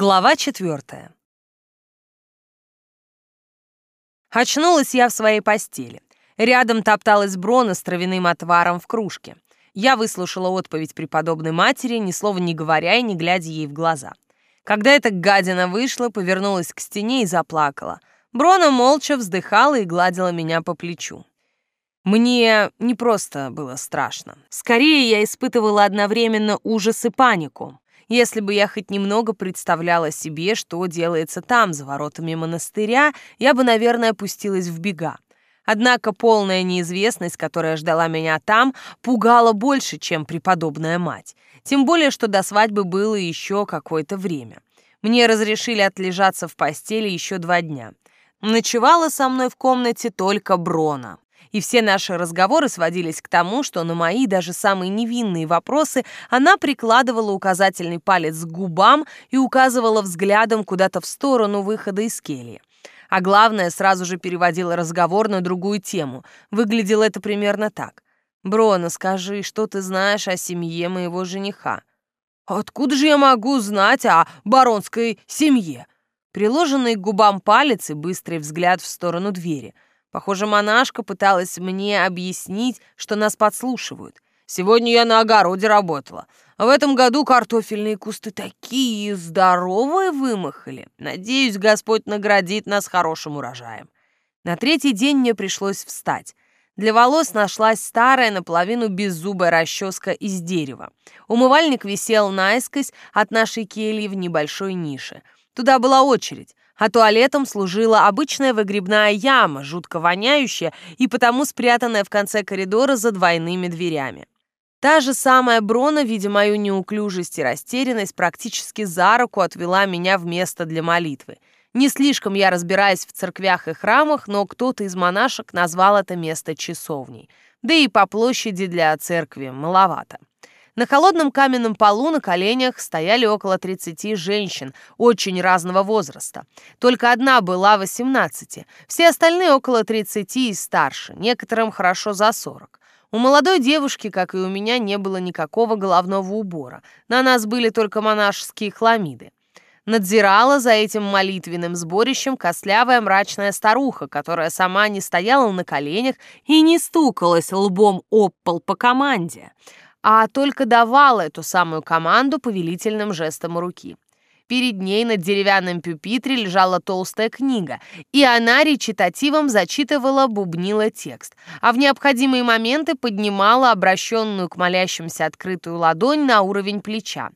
Глава четвертая. Очнулась я в своей постели. Рядом топталась Брона с травяным отваром в кружке. Я выслушала отповедь преподобной матери, ни слова не говоря и не глядя ей в глаза. Когда эта гадина вышла, повернулась к стене и заплакала. Брона молча вздыхала и гладила меня по плечу. Мне не просто было страшно. Скорее, я испытывала одновременно ужас и панику. Если бы я хоть немного представляла себе, что делается там, за воротами монастыря, я бы, наверное, опустилась в бега. Однако полная неизвестность, которая ждала меня там, пугала больше, чем преподобная мать. Тем более, что до свадьбы было еще какое-то время. Мне разрешили отлежаться в постели еще два дня. Ночевала со мной в комнате только Брона и все наши разговоры сводились к тому, что на мои даже самые невинные вопросы она прикладывала указательный палец к губам и указывала взглядом куда-то в сторону выхода из кельи. А главное, сразу же переводила разговор на другую тему. Выглядело это примерно так. «Брона, скажи, что ты знаешь о семье моего жениха?» «Откуда же я могу знать о баронской семье?» Приложенный к губам палец и быстрый взгляд в сторону двери – Похоже, монашка пыталась мне объяснить, что нас подслушивают. Сегодня я на огороде работала. А в этом году картофельные кусты такие здоровые вымахали. Надеюсь, Господь наградит нас хорошим урожаем. На третий день мне пришлось встать. Для волос нашлась старая, наполовину беззубая расческа из дерева. Умывальник висел наискось от нашей кельи в небольшой нише. Туда была очередь а туалетом служила обычная выгребная яма, жутко воняющая и потому спрятанная в конце коридора за двойными дверями. Та же самая Брона, видя мою неуклюжесть и растерянность, практически за руку отвела меня в место для молитвы. Не слишком я разбираюсь в церквях и храмах, но кто-то из монашек назвал это место часовней. Да и по площади для церкви маловато. На холодном каменном полу на коленях стояли около 30 женщин очень разного возраста. Только одна была 18, все остальные около 30 и старше, некоторым хорошо за 40. У молодой девушки, как и у меня, не было никакого головного убора. На нас были только монашеские хламиды. Надзирала за этим молитвенным сборищем костлявая мрачная старуха, которая сама не стояла на коленях и не стукалась лбом об пол по команде а только давала эту самую команду повелительным жестом руки. Перед ней на деревянном пюпитре лежала толстая книга, и она речитативом зачитывала, бубнила текст, а в необходимые моменты поднимала обращенную к молящимся открытую ладонь на уровень плеча.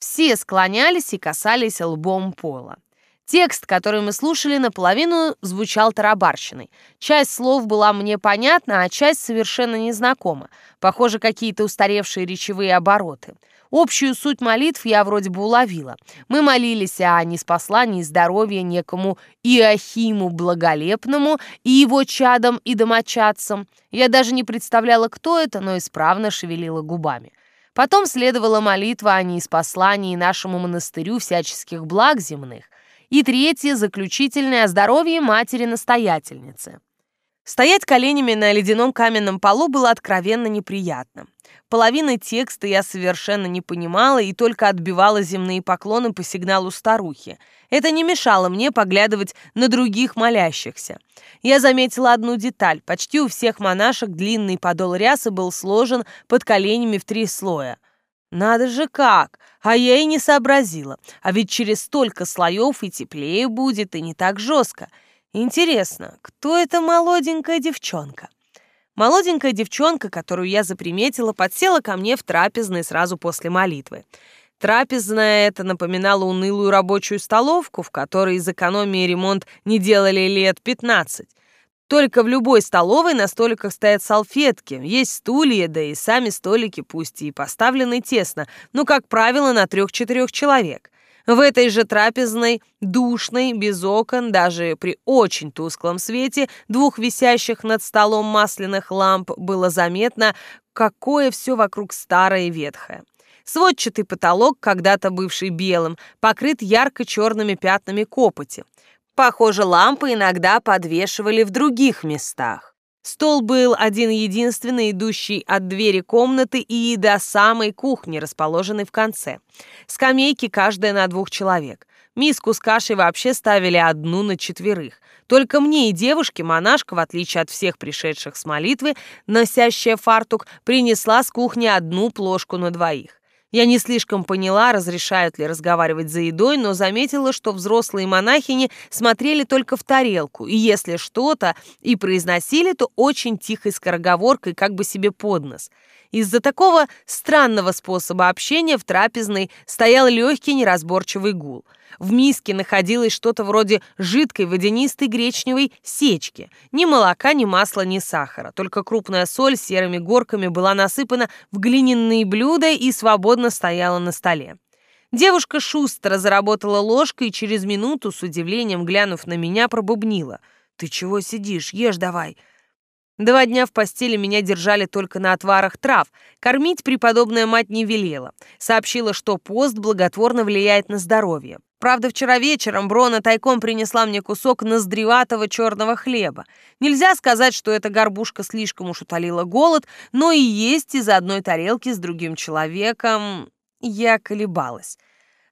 Все склонялись и касались лбом пола. Текст, который мы слушали, наполовину звучал тарабарщиной. Часть слов была мне понятна, а часть совершенно незнакома. Похоже, какие-то устаревшие речевые обороты. Общую суть молитв я вроде бы уловила. Мы молились о неспослании здоровья некому Иохиму Благолепному и его чадам и домочадцам. Я даже не представляла, кто это, но исправно шевелила губами. Потом следовала молитва о неспослании нашему монастырю всяческих благ земных. И третье, заключительное, о здоровье матери-настоятельницы. Стоять коленями на ледяном каменном полу было откровенно неприятно. Половины текста я совершенно не понимала и только отбивала земные поклоны по сигналу старухи. Это не мешало мне поглядывать на других молящихся. Я заметила одну деталь. Почти у всех монашек длинный подол рясы был сложен под коленями в три слоя. Надо же как! А я и не сообразила. А ведь через столько слоев и теплее будет, и не так жестко. Интересно, кто эта молоденькая девчонка? Молоденькая девчонка, которую я заприметила, подсела ко мне в трапезной сразу после молитвы. Трапезная это напоминала унылую рабочую столовку, в которой из экономии ремонт не делали лет пятнадцать. Только в любой столовой на столиках стоят салфетки, есть стулья, да и сами столики, пусть и поставлены тесно, но, как правило, на трех-четырех человек. В этой же трапезной, душной, без окон, даже при очень тусклом свете двух висящих над столом масляных ламп было заметно, какое все вокруг старое и ветхое. Сводчатый потолок, когда-то бывший белым, покрыт ярко-черными пятнами копоти. Похоже, лампы иногда подвешивали в других местах. Стол был один-единственный, идущий от двери комнаты и до самой кухни, расположенной в конце. Скамейки каждая на двух человек. Миску с кашей вообще ставили одну на четверых. Только мне и девушке монашка, в отличие от всех пришедших с молитвы, носящая фартук, принесла с кухни одну плошку на двоих. Я не слишком поняла, разрешают ли разговаривать за едой, но заметила, что взрослые монахини смотрели только в тарелку, и если что-то и произносили, то очень тихой скороговоркой, как бы себе под нос. Из-за такого странного способа общения в трапезной стоял легкий неразборчивый гул – в миске находилось что-то вроде жидкой водянистой гречневой сечки. Ни молока, ни масла, ни сахара. Только крупная соль серыми горками была насыпана в глиняные блюда и свободно стояла на столе. Девушка шустро заработала ложкой и через минуту, с удивлением глянув на меня, пробубнила. «Ты чего сидишь? Ешь давай!» Два дня в постели меня держали только на отварах трав. Кормить преподобная мать не велела. Сообщила, что пост благотворно влияет на здоровье. Правда, вчера вечером Брона тайком принесла мне кусок ноздреватого черного хлеба. Нельзя сказать, что эта горбушка слишком уж утолила голод, но и есть из одной тарелки с другим человеком я колебалась.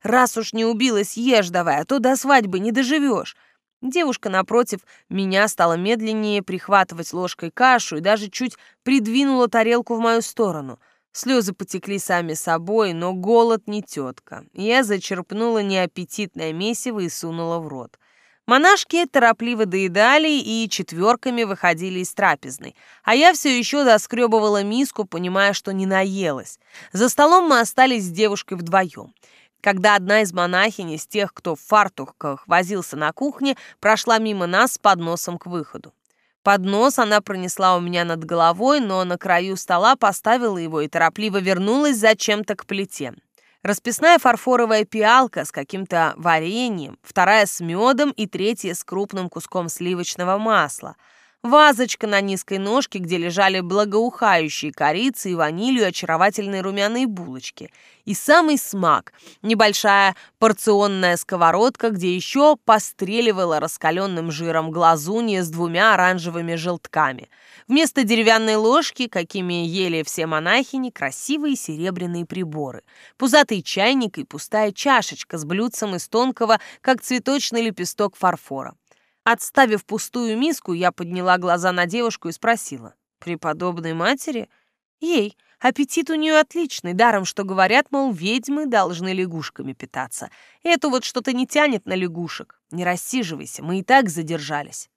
Раз уж не убилась, ешь давай, а то до свадьбы не доживешь. Девушка, напротив, меня стала медленнее прихватывать ложкой кашу и даже чуть придвинула тарелку в мою сторону — Слезы потекли сами собой, но голод не тетка. Я зачерпнула неаппетитное месиво и сунула в рот. Монашки торопливо доедали и четверками выходили из трапезной, а я все еще доскребывала миску, понимая, что не наелась. За столом мы остались с девушкой вдвоем. Когда одна из монахинь из тех, кто в фартухках возился на кухне, прошла мимо нас с подносом к выходу. Поднос она пронесла у меня над головой, но на краю стола поставила его и торопливо вернулась зачем-то к плите. Расписная фарфоровая пиалка с каким-то вареньем, вторая с медом и третья с крупным куском сливочного масла – Вазочка на низкой ножке, где лежали благоухающие корицы и ванилью очаровательные румяные булочки. И самый смак – небольшая порционная сковородка, где еще постреливала раскаленным жиром глазунья с двумя оранжевыми желтками. Вместо деревянной ложки, какими ели все монахини, красивые серебряные приборы. Пузатый чайник и пустая чашечка с блюдцем из тонкого, как цветочный лепесток фарфора. Отставив пустую миску, я подняла глаза на девушку и спросила. «Преподобной матери?» «Ей. Аппетит у нее отличный, даром, что говорят, мол, ведьмы должны лягушками питаться. Это вот что-то не тянет на лягушек. Не рассиживайся, мы и так задержались».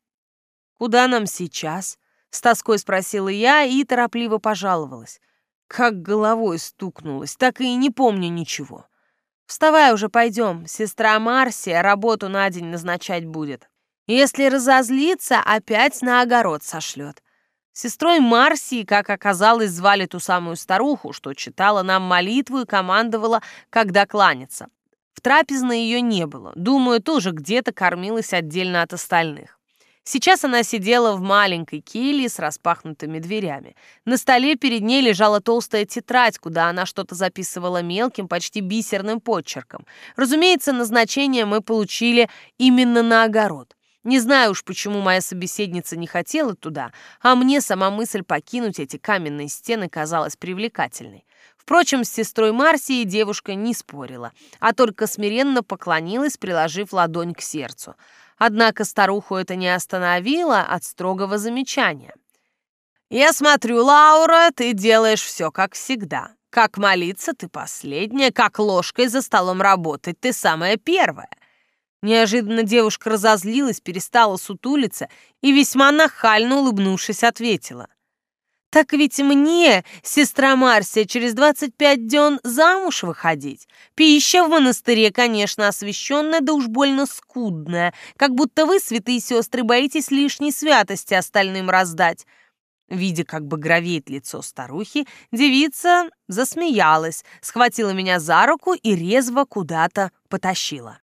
«Куда нам сейчас?» — с тоской спросила я и торопливо пожаловалась. Как головой стукнулась, так и не помню ничего. «Вставай уже, пойдем. Сестра Марсия работу на день назначать будет. Если разозлится, опять на огород сошлет. Сестрой Марсии, как оказалось, звали ту самую старуху, что читала нам молитву и командовала, когда кланяться. В трапезной ее не было. Думаю, тоже где-то кормилась отдельно от остальных. Сейчас она сидела в маленькой келье с распахнутыми дверями. На столе перед ней лежала толстая тетрадь, куда она что-то записывала мелким, почти бисерным подчерком. Разумеется, назначение мы получили именно на огород. Не знаю уж, почему моя собеседница не хотела туда, а мне сама мысль покинуть эти каменные стены казалась привлекательной. Впрочем, с сестрой Марсией девушка не спорила, а только смиренно поклонилась, приложив ладонь к сердцу. Однако старуху это не остановило от строгого замечания. «Я смотрю, Лаура, ты делаешь все как всегда. Как молиться ты последняя, как ложкой за столом работать ты самая первая. Неожиданно девушка разозлилась, перестала сутулиться и весьма нахально улыбнувшись ответила. «Так ведь мне, сестра Марсия, через 25 дён замуж выходить. Пища в монастыре, конечно, освященная, да уж больно скудная, как будто вы, святые сестры, боитесь лишней святости остальным раздать». Видя, как бы гровеет лицо старухи, девица засмеялась, схватила меня за руку и резво куда-то потащила.